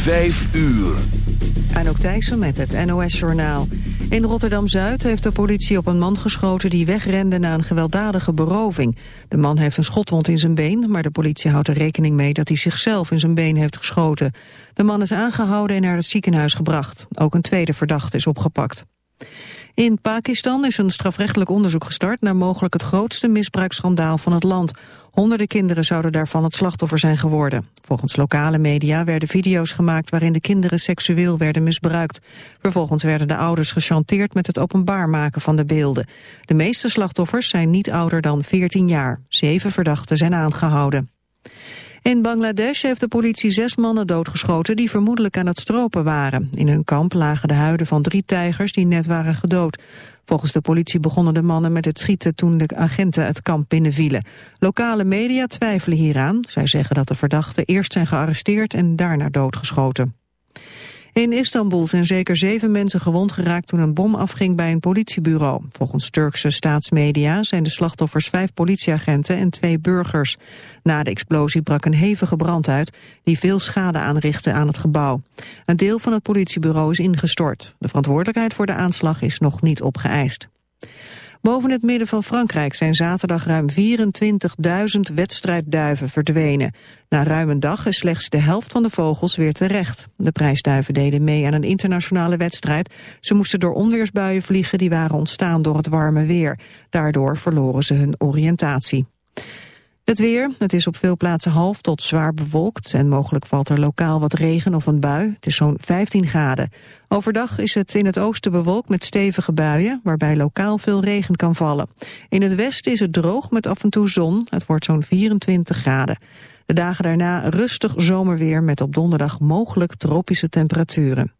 Vijf uur. ook Thijssen met het NOS-journaal. In Rotterdam-Zuid heeft de politie op een man geschoten... die wegrende na een gewelddadige beroving. De man heeft een schotwond in zijn been... maar de politie houdt er rekening mee dat hij zichzelf in zijn been heeft geschoten. De man is aangehouden en naar het ziekenhuis gebracht. Ook een tweede verdachte is opgepakt. In Pakistan is een strafrechtelijk onderzoek gestart... naar mogelijk het grootste misbruiksschandaal van het land... Honderden kinderen zouden daarvan het slachtoffer zijn geworden. Volgens lokale media werden video's gemaakt waarin de kinderen seksueel werden misbruikt. Vervolgens werden de ouders gechanteerd met het openbaar maken van de beelden. De meeste slachtoffers zijn niet ouder dan 14 jaar. Zeven verdachten zijn aangehouden. In Bangladesh heeft de politie zes mannen doodgeschoten die vermoedelijk aan het stropen waren. In hun kamp lagen de huiden van drie tijgers die net waren gedood. Volgens de politie begonnen de mannen met het schieten toen de agenten het kamp binnenvielen. Lokale media twijfelen hieraan. Zij zeggen dat de verdachten eerst zijn gearresteerd en daarna doodgeschoten. In Istanbul zijn zeker zeven mensen gewond geraakt toen een bom afging bij een politiebureau. Volgens Turkse staatsmedia zijn de slachtoffers vijf politieagenten en twee burgers. Na de explosie brak een hevige brand uit die veel schade aanrichtte aan het gebouw. Een deel van het politiebureau is ingestort. De verantwoordelijkheid voor de aanslag is nog niet opgeëist. Boven het midden van Frankrijk zijn zaterdag ruim 24.000 wedstrijdduiven verdwenen. Na ruim een dag is slechts de helft van de vogels weer terecht. De prijsduiven deden mee aan een internationale wedstrijd. Ze moesten door onweersbuien vliegen die waren ontstaan door het warme weer. Daardoor verloren ze hun oriëntatie. Het weer, het is op veel plaatsen half tot zwaar bewolkt en mogelijk valt er lokaal wat regen of een bui. Het is zo'n 15 graden. Overdag is het in het oosten bewolkt met stevige buien, waarbij lokaal veel regen kan vallen. In het westen is het droog met af en toe zon, het wordt zo'n 24 graden. De dagen daarna rustig zomerweer met op donderdag mogelijk tropische temperaturen.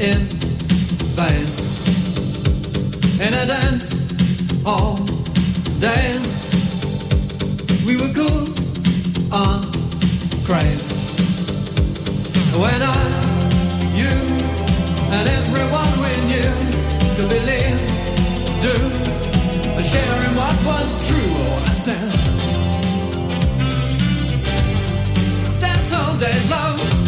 In phase in a dance hall days. We were cool on craze when I, you, and everyone we knew could believe, do and sharing what was true. I said, dance hall days long.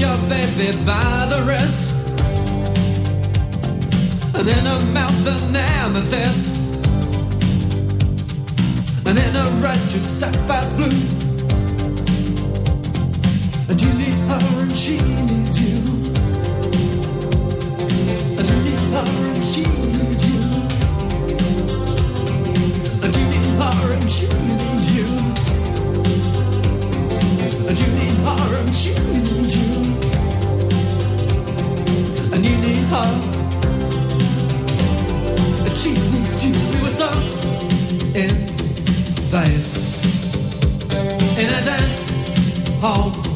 Your baby by the wrist. And in her mouth an amethyst. And in her eyes two sapphires blue. And you need her and she needs you. praise. her that she needs you. We were so in phase in a dance hall.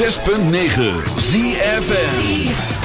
106.9 ZFN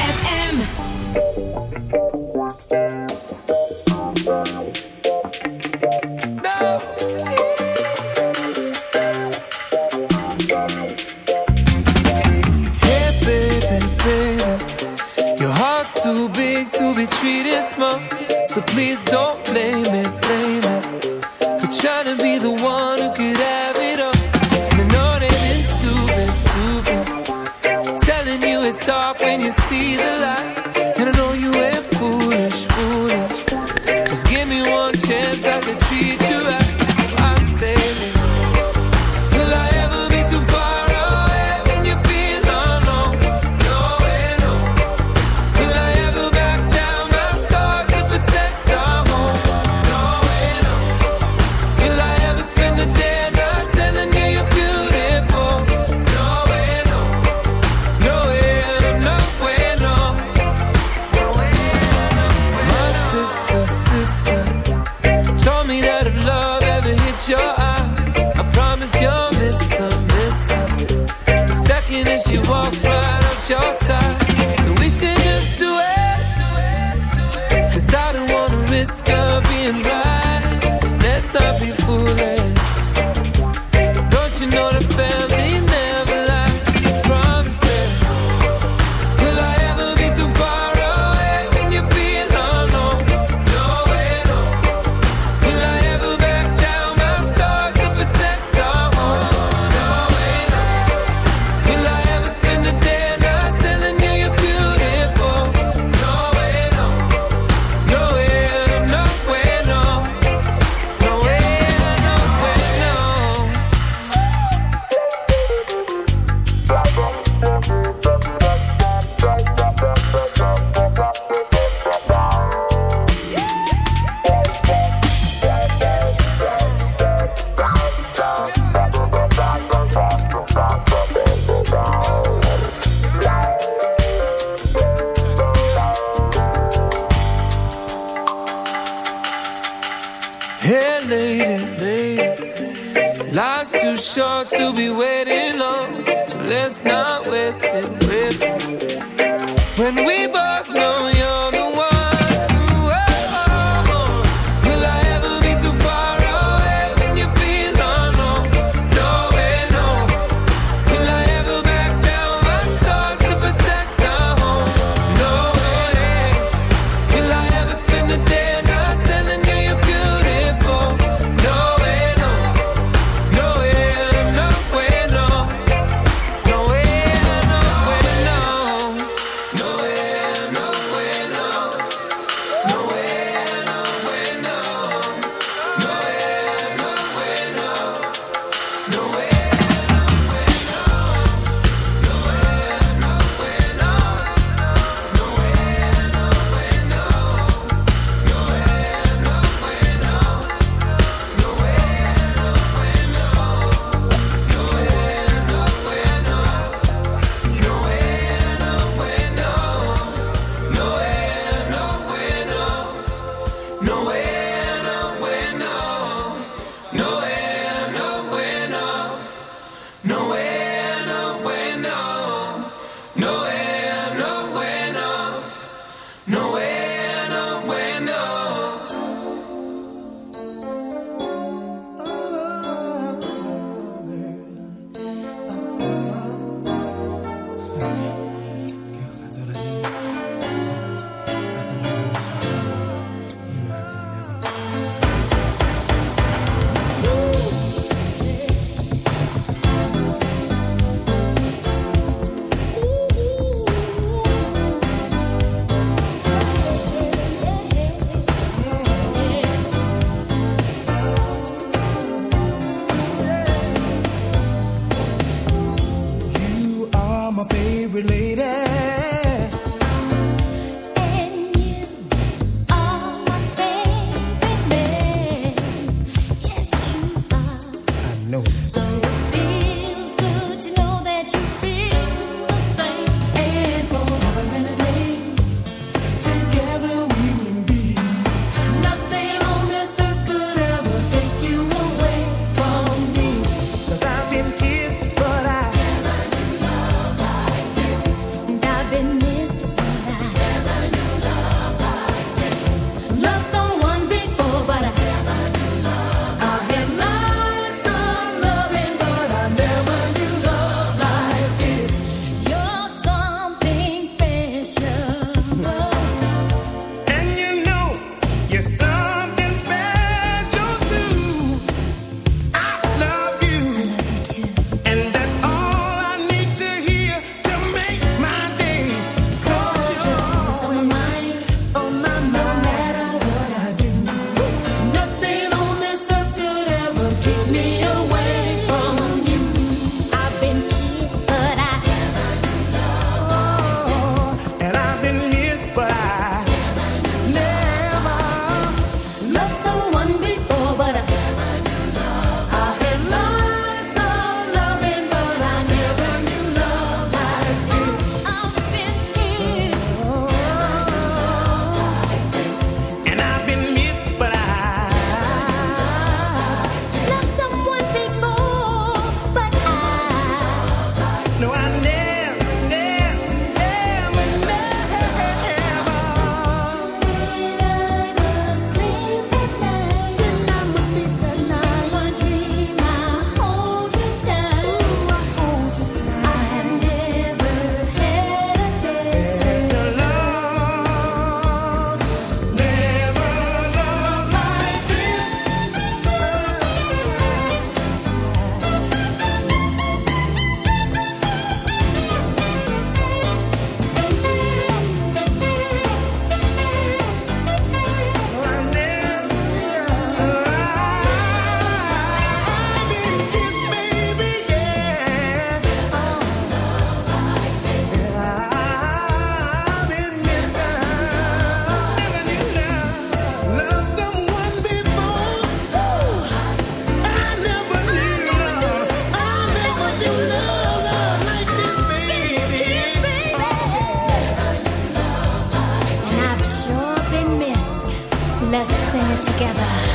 together.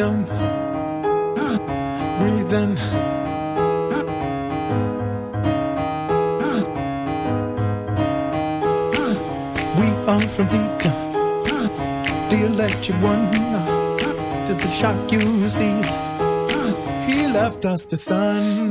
freedom. Breathe in. We are from Peter, the electric one. Just a shock you see. He left us the sun.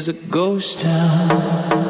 is a ghost town.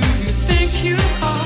do you think you are?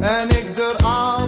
en ik eraan.